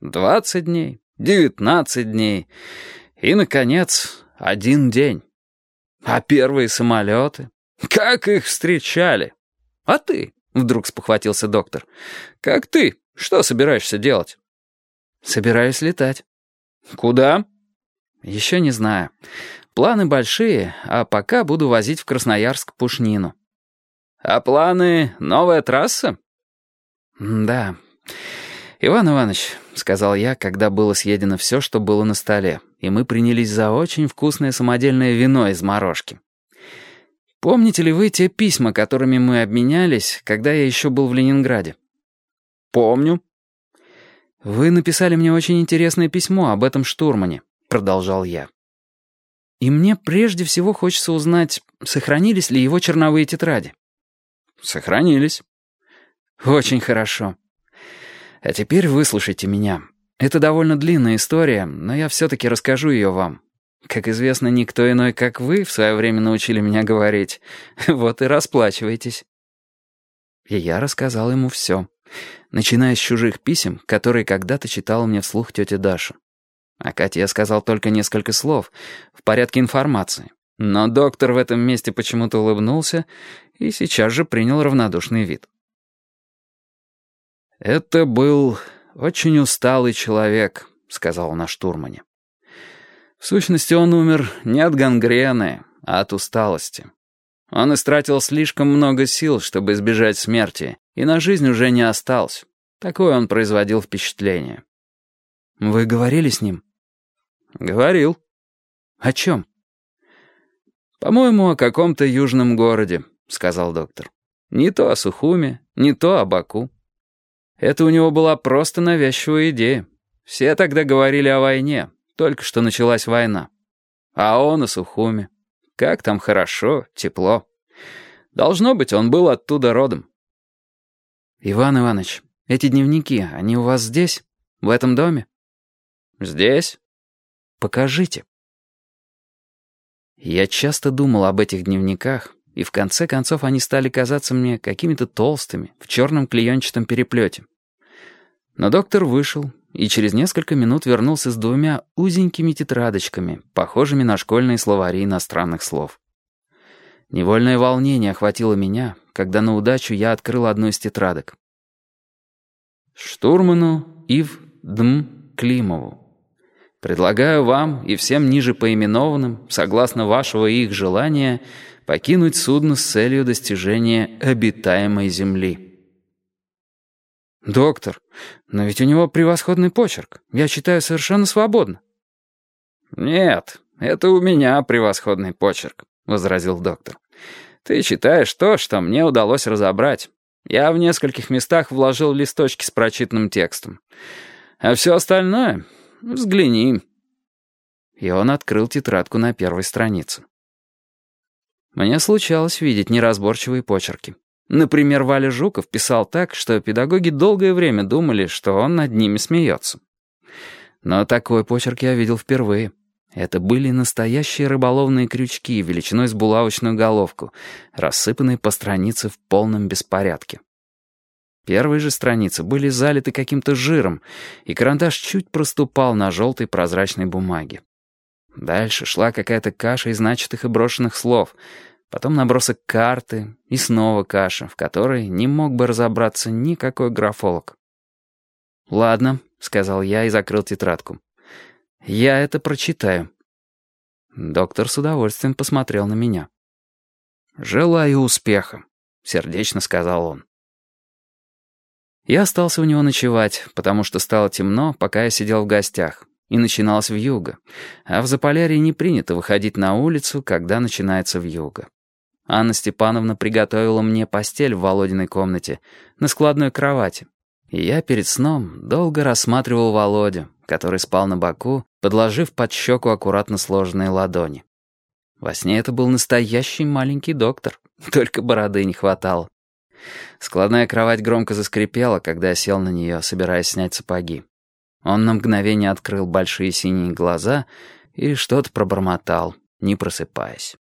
Двадцать дней, девятнадцать дней и, наконец, один день. А первые самолеты? Как их встречали? А ты, вдруг спохватился доктор, как ты, что собираешься делать? Собираюсь летать. Куда? Еще не знаю. Планы большие, а пока буду возить в Красноярск пушнину. А планы — новая трасса? Да. Иван Иванович, — сказал я, когда было съедено все, что было на столе, и мы принялись за очень вкусное самодельное вино из морожки. Помните ли вы те письма, которыми мы обменялись, когда я еще был в Ленинграде? Помню. Вы написали мне очень интересное письмо об этом штурмане, продолжал я. И мне прежде всего хочется узнать, сохранились ли его черновые тетради. Сохранились. Очень хорошо. А теперь выслушайте меня. Это довольно длинная история, но я все-таки расскажу ее вам. Как известно, никто иной, как вы, в свое время научили меня говорить. Вот и расплачивайтесь. И я рассказал ему все, начиная с чужих писем, которые когда-то читала мне вслух тетя Даша. А Кате я сказал только несколько слов, в порядке информации. Но доктор в этом месте почему-то улыбнулся и сейчас же принял равнодушный вид. «Это был очень усталый человек», — сказал он о штурмане. В сущности, он умер не от гангрены, а от усталости. Он истратил слишком много сил, чтобы избежать смерти, и на жизнь уже не осталось. Такое он производил впечатление. «Вы говорили с ним?» «Говорил». «О чем?» «По-моему, о каком-то южном городе», — сказал доктор. «Не то о Сухуме, не то о Баку». Это у него была просто навязчивая идея. Все тогда говорили о войне, только что началась война. А он о Сухуме. Как там хорошо, тепло. Должно быть, он был оттуда родом. «Иван Иванович, эти дневники, они у вас здесь? В этом доме?» «Здесь». «Покажите». Я часто думал об этих дневниках, и в конце концов они стали казаться мне какими-то толстыми, в черном клеенчатом переплете. Но доктор вышел и через несколько минут вернулся с двумя узенькими тетрадочками, похожими на школьные словари иностранных слов. Невольное волнение охватило меня, когда на удачу я открыл одну из тетрадок. «Штурману Ив Дм Климову. Предлагаю вам и всем ниже поименованным, согласно вашего их желания, покинуть судно с целью достижения обитаемой Земли». «Доктор, но ведь у него превосходный почерк. Я читаю совершенно свободно». «Нет, это у меня превосходный почерк», — возразил доктор. «Ты читаешь то, что мне удалось разобрать. Я в нескольких местах вложил листочки с прочитанным текстом. А все остальное — взгляни». И он открыл тетрадку на первой странице. Мне случалось видеть неразборчивые почерки. Например, Валя Жуков писал так, что педагоги долгое время думали, что он над ними смеется. Но такой почерк я видел впервые. Это были настоящие рыболовные крючки величиной с булавочную головку, рассыпанные по странице в полном беспорядке. Первые же страницы были залиты каким-то жиром, и карандаш чуть проступал на желтой прозрачной бумаге. Дальше шла какая-то каша из начатых и брошенных слов — Потом набросок карты и снова каша, в которой не мог бы разобраться никакой графолог. «Ладно», — сказал я и закрыл тетрадку. «Я это прочитаю». Доктор с удовольствием посмотрел на меня. «Желаю успеха», — сердечно сказал он. Я остался у него ночевать, потому что стало темно, пока я сидел в гостях, и начиналось вьюга, а в Заполярье не принято выходить на улицу, когда начинается вьюга. Анна Степановна приготовила мне постель в Володиной комнате на складной кровати. И я перед сном долго рассматривал Володю, который спал на боку, подложив под щеку аккуратно сложенные ладони. Во сне это был настоящий маленький доктор, только бороды не хватало. Складная кровать громко заскрипела, когда я сел на нее, собираясь снять сапоги. Он на мгновение открыл большие синие глаза и что-то пробормотал, не просыпаясь.